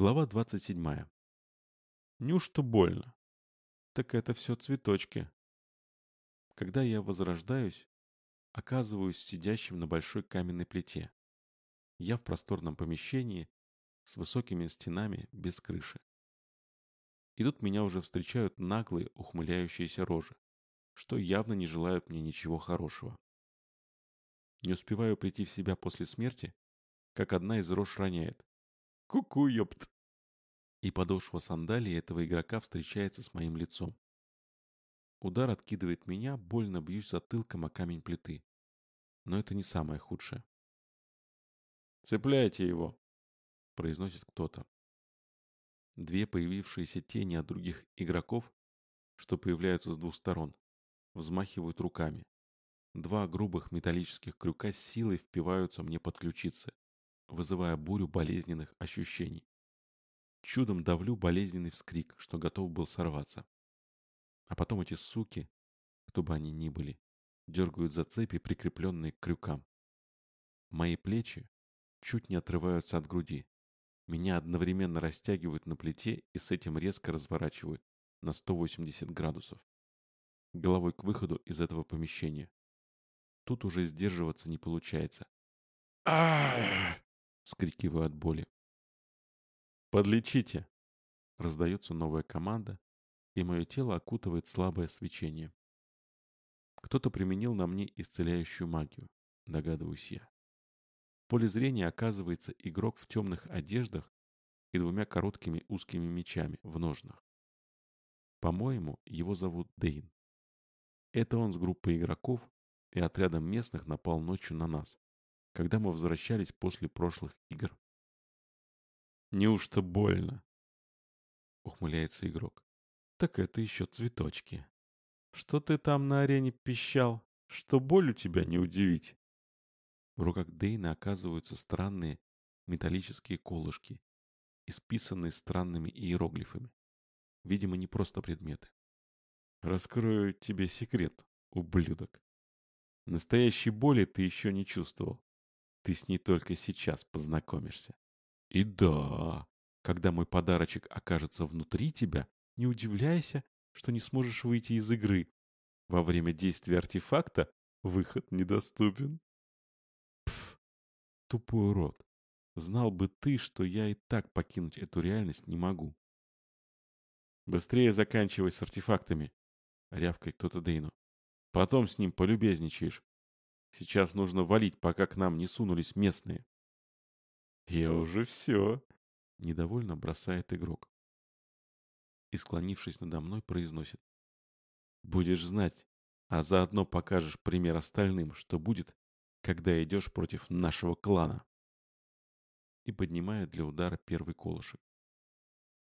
Глава 27. Неужто больно? Так это все цветочки. Когда я возрождаюсь, оказываюсь сидящим на большой каменной плите. Я в просторном помещении с высокими стенами без крыши. И тут меня уже встречают наглые ухмыляющиеся рожи, что явно не желают мне ничего хорошего. Не успеваю прийти в себя после смерти, как одна из рож роняет. Ку-ку, ёпт. И подошва сандалии этого игрока встречается с моим лицом. Удар откидывает меня, больно бьюсь затылком о камень плиты. Но это не самое худшее. «Цепляйте его!» – произносит кто-то. Две появившиеся тени от других игроков, что появляются с двух сторон, взмахивают руками. Два грубых металлических крюка с силой впиваются мне под ключицы вызывая бурю болезненных ощущений. Чудом давлю болезненный вскрик, что готов был сорваться. А потом эти суки, кто бы они ни были, дергают за цепи, прикрепленные к крюкам. Мои плечи чуть не отрываются от груди. Меня одновременно растягивают на плите и с этим резко разворачивают на 180 градусов. Головой к выходу из этого помещения. Тут уже сдерживаться не получается. а Скрикиваю от боли. «Подлечите!» Раздается новая команда, и мое тело окутывает слабое свечение. Кто-то применил на мне исцеляющую магию, догадываюсь я. В поле зрения оказывается игрок в темных одеждах и двумя короткими узкими мечами в ножнах. По-моему, его зовут Дейн. Это он с группой игроков и отрядом местных напал ночью на нас, когда мы возвращались после прошлых игр. «Неужто больно?» — ухмыляется игрок. «Так это еще цветочки. Что ты там на арене пищал? Что боль у тебя не удивить?» В руках Дейна оказываются странные металлические колышки, исписанные странными иероглифами. Видимо, не просто предметы. «Раскрою тебе секрет, ублюдок. Настоящей боли ты еще не чувствовал. Ты с ней только сейчас познакомишься. И да, когда мой подарочек окажется внутри тебя, не удивляйся, что не сможешь выйти из игры. Во время действия артефакта выход недоступен. Пф, тупой урод. Знал бы ты, что я и так покинуть эту реальность не могу. Быстрее заканчивай с артефактами, рявкает кто-то Дейну. Потом с ним полюбезничаешь. Сейчас нужно валить, пока к нам не сунулись местные. Я уже все. Недовольно бросает игрок. И, склонившись надо мной, произносит. Будешь знать, а заодно покажешь пример остальным, что будет, когда идешь против нашего клана. И поднимает для удара первый колышек.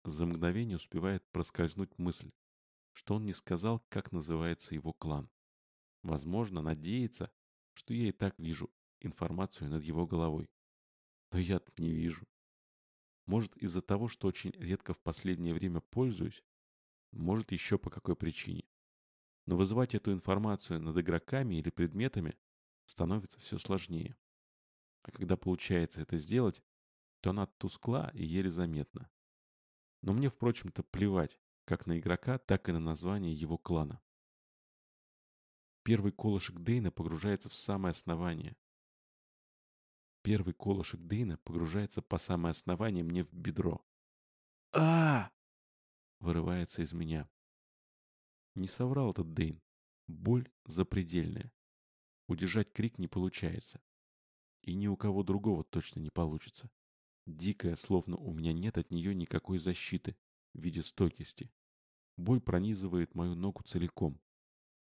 За мгновение успевает проскользнуть мысль, что он не сказал, как называется его клан. Возможно, надеется, что я и так вижу информацию над его головой. Но я не вижу. Может из-за того, что очень редко в последнее время пользуюсь, может еще по какой причине. Но вызывать эту информацию над игроками или предметами становится все сложнее. А когда получается это сделать, то она тускла и еле заметна. Но мне, впрочем-то, плевать как на игрока, так и на название его клана. Первый колышек Дейна погружается в самое основание. Первый колышек Дейна погружается по самое основание мне в бедро. а, Вырывается из меня. Не соврал этот Дейн. Боль запредельная. Удержать крик не получается. И ни у кого другого точно не получится. Дикая, словно у меня нет от нее никакой защиты в виде стойкости. Боль пронизывает мою ногу целиком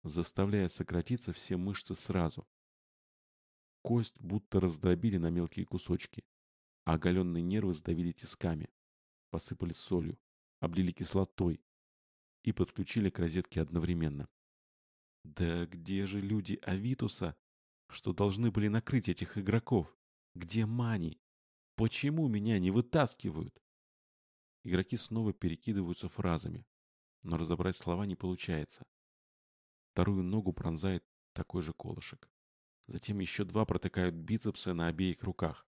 заставляя сократиться все мышцы сразу. Кость будто раздробили на мелкие кусочки, а оголенные нервы сдавили тисками, посыпали солью, облили кислотой и подключили к розетке одновременно. Да где же люди Авитуса, что должны были накрыть этих игроков? Где Мани? Почему меня не вытаскивают? Игроки снова перекидываются фразами, но разобрать слова не получается. Вторую ногу пронзает такой же колышек. Затем еще два протыкают бицепсы на обеих руках.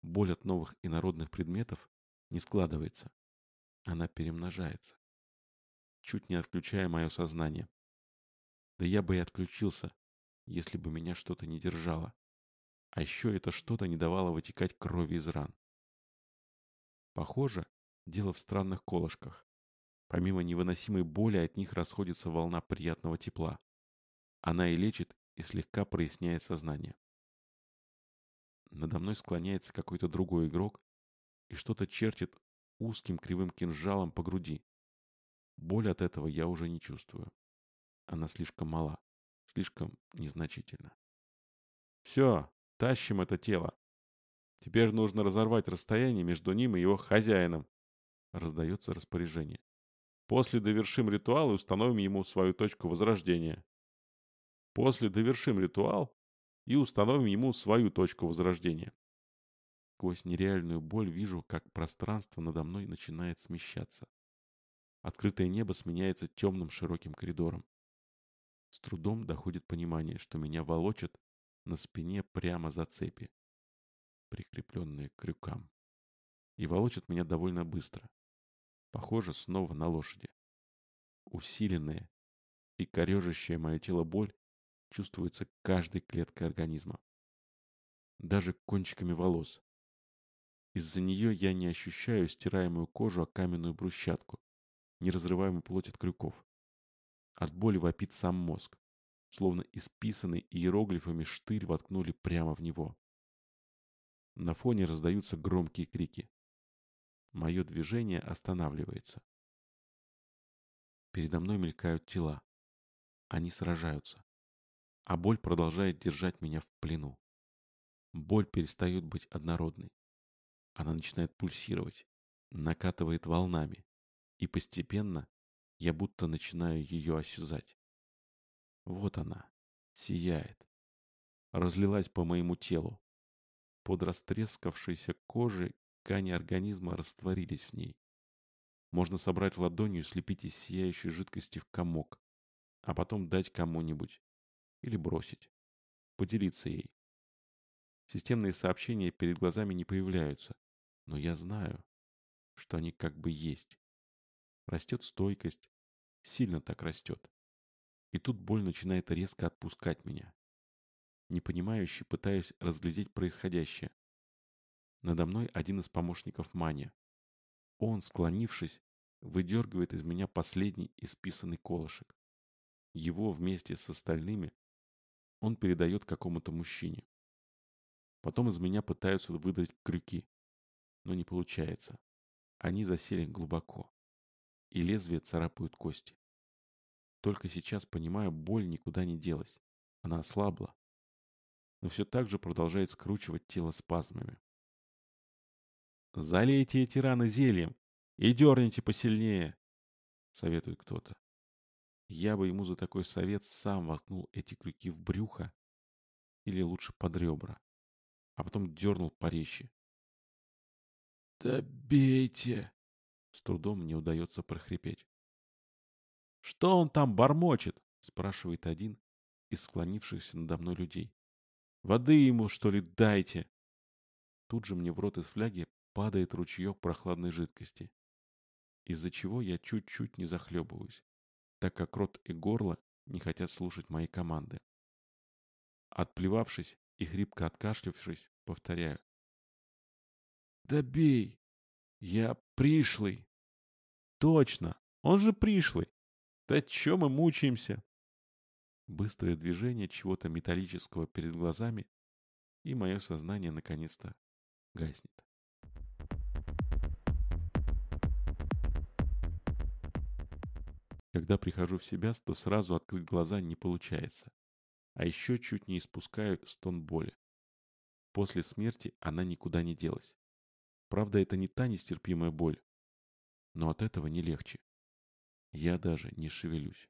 Боль от новых инородных предметов Не складывается. Она перемножается. Чуть не отключая мое сознание. Да я бы и отключился, если бы меня что-то не держало. А еще это что-то не давало вытекать крови из ран. Похоже, дело в странных колышках. Помимо невыносимой боли от них расходится волна приятного тепла. Она и лечит, и слегка проясняет сознание. Надо мной склоняется какой-то другой игрок и что-то чертит узким кривым кинжалом по груди. Боль от этого я уже не чувствую. Она слишком мала, слишком незначительна. Все, тащим это тело. Теперь нужно разорвать расстояние между ним и его хозяином. Раздается распоряжение. После довершим ритуал и установим ему свою точку возрождения. После довершим ритуал и установим ему свою точку возрождения. Сквозь нереальную боль вижу, как пространство надо мной начинает смещаться. Открытое небо сменяется темным широким коридором. С трудом доходит понимание, что меня волочат на спине прямо за цепи, прикрепленные к крюкам. И волочат меня довольно быстро. Похоже, снова на лошади. Усиленная и корежащая мое тело боль чувствуется каждой клеткой организма. Даже кончиками волос. Из-за нее я не ощущаю стираемую кожу о каменную брусчатку, неразрываемую плоть от крюков. От боли вопит сам мозг, словно исписанный иероглифами штырь воткнули прямо в него. На фоне раздаются громкие крики. Мое движение останавливается. Передо мной мелькают тела. Они сражаются. А боль продолжает держать меня в плену. Боль перестает быть однородной. Она начинает пульсировать, накатывает волнами. И постепенно я будто начинаю ее осязать. Вот она, сияет. Разлилась по моему телу. Под растрескавшейся кожей ткани организма растворились в ней. Можно собрать ладонью и слепить из сияющей жидкости в комок, а потом дать кому-нибудь или бросить, поделиться ей. Системные сообщения перед глазами не появляются, но я знаю, что они как бы есть. Растет стойкость, сильно так растет. И тут боль начинает резко отпускать меня. Непонимающе пытаюсь разглядеть происходящее. Надо мной один из помощников Маня. Он, склонившись, выдергивает из меня последний исписанный колышек. Его вместе с остальными он передает какому-то мужчине. Потом из меня пытаются выдрать крюки, но не получается. Они засели глубоко, и лезвие царапают кости. Только сейчас понимаю, боль никуда не делась. Она ослабла, но все так же продолжает скручивать тело спазмами. «Залейте эти раны зельем и дерните посильнее!» — советует кто-то. Я бы ему за такой совет сам воткнул эти крюки в брюхо или лучше под ребра, а потом дернул порезче. «Да бейте!» — с трудом мне удается прохрипеть. «Что он там бормочет?» — спрашивает один из склонившихся надо мной людей. «Воды ему, что ли, дайте?» Тут же мне в рот из фляги падает ручеек прохладной жидкости, из-за чего я чуть-чуть не захлебываюсь, так как рот и горло не хотят слушать мои команды. Отплевавшись и хрипко откашлявшись, повторяю. «Да бей! Я пришлый!» «Точно! Он же пришлый! Да чё мы мучаемся?» Быстрое движение чего-то металлического перед глазами, и мое сознание наконец-то гаснет. Когда прихожу в себя, то сразу открыть глаза не получается. А еще чуть не испускаю стон боли. После смерти она никуда не делась. Правда, это не та нестерпимая боль. Но от этого не легче. Я даже не шевелюсь.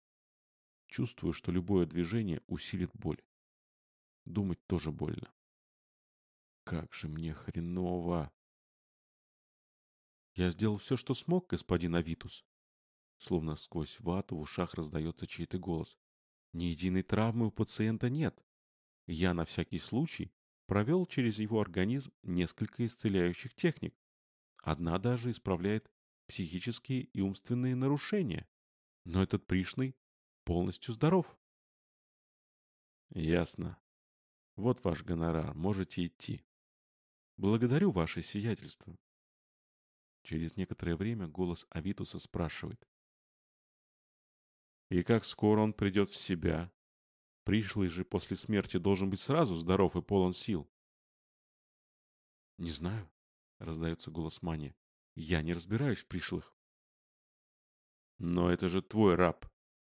Чувствую, что любое движение усилит боль. Думать тоже больно. Как же мне хреново. Я сделал все, что смог, господин Авитус. Словно сквозь вату в ушах раздается чей-то голос. Ни единой травмы у пациента нет. Я на всякий случай провел через его организм несколько исцеляющих техник. Одна даже исправляет психические и умственные нарушения. Но этот пришлый полностью здоров. Ясно. Вот ваш гонорар, можете идти. Благодарю ваше сиятельство. Через некоторое время голос Авитуса спрашивает. И как скоро он придет в себя? Пришлый же после смерти должен быть сразу здоров и полон сил. Не знаю, раздается голос Мани. Я не разбираюсь в пришлых. Но это же твой раб.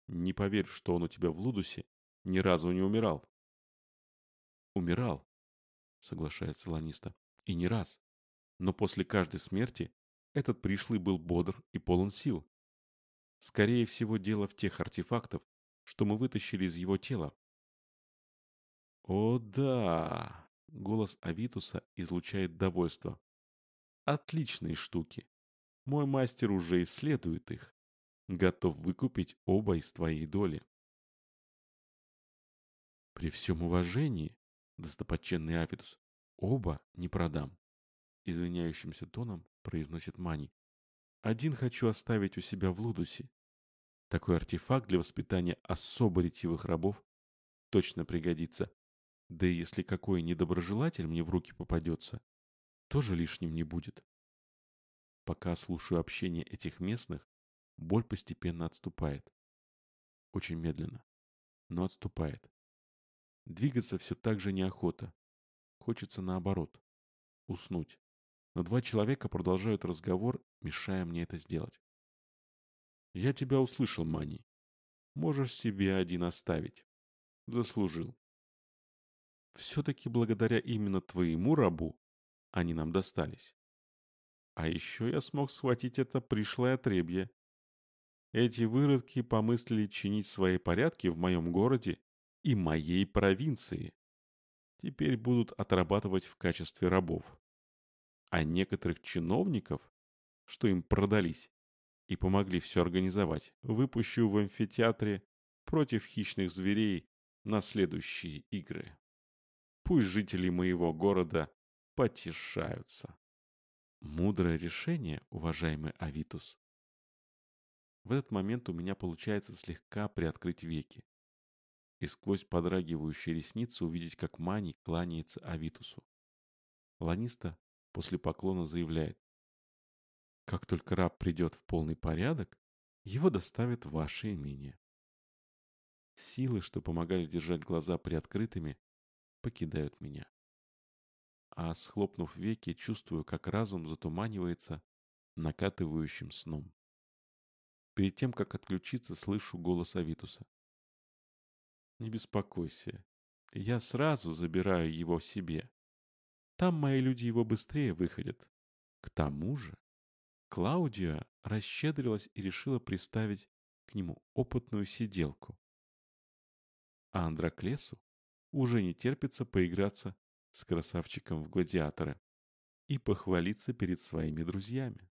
Не поверь, что он у тебя в Лудусе ни разу не умирал. Умирал, соглашается Ланиста, и не раз. Но после каждой смерти этот пришлый был бодр и полон сил. Скорее всего, дело в тех артефактах, что мы вытащили из его тела. О да! Голос Авитуса излучает довольство. Отличные штуки. Мой мастер уже исследует их. Готов выкупить оба из твоей доли. При всем уважении, достопочтенный Авитус, оба не продам. Извиняющимся тоном произносит Мани. Один хочу оставить у себя в Лудусе. Такой артефакт для воспитания особо ретивых рабов точно пригодится. Да и если какой недоброжелатель мне в руки попадется, тоже лишним не будет. Пока слушаю общение этих местных, боль постепенно отступает. Очень медленно, но отступает. Двигаться все так же неохота. Хочется наоборот. Уснуть. Но два человека продолжают разговор, мешая мне это сделать. «Я тебя услышал, Мани. Можешь себе один оставить. Заслужил. Все-таки благодаря именно твоему рабу они нам достались. А еще я смог схватить это пришлое отребье. Эти выродки помыслили чинить свои порядки в моем городе и моей провинции. Теперь будут отрабатывать в качестве рабов. А некоторых чиновников, что им продались и помогли все организовать, выпущу в амфитеатре против хищных зверей на следующие игры. Пусть жители моего города потешаются. Мудрое решение, уважаемый Авитус. В этот момент у меня получается слегка приоткрыть веки и сквозь подрагивающие ресницы увидеть, как Мани кланяется Авитусу. Ланиста после поклона заявляет. Как только раб придет в полный порядок, его доставят в ваше имение. Силы, что помогали держать глаза приоткрытыми, покидают меня. А схлопнув веки, чувствую, как разум затуманивается накатывающим сном. Перед тем, как отключиться, слышу голос Авитуса. «Не беспокойся, я сразу забираю его себе. Там мои люди его быстрее выходят. К тому же, Клаудия расщедрилась и решила приставить к нему опытную сиделку. А Андроклесу уже не терпится поиграться с красавчиком в гладиаторы и похвалиться перед своими друзьями.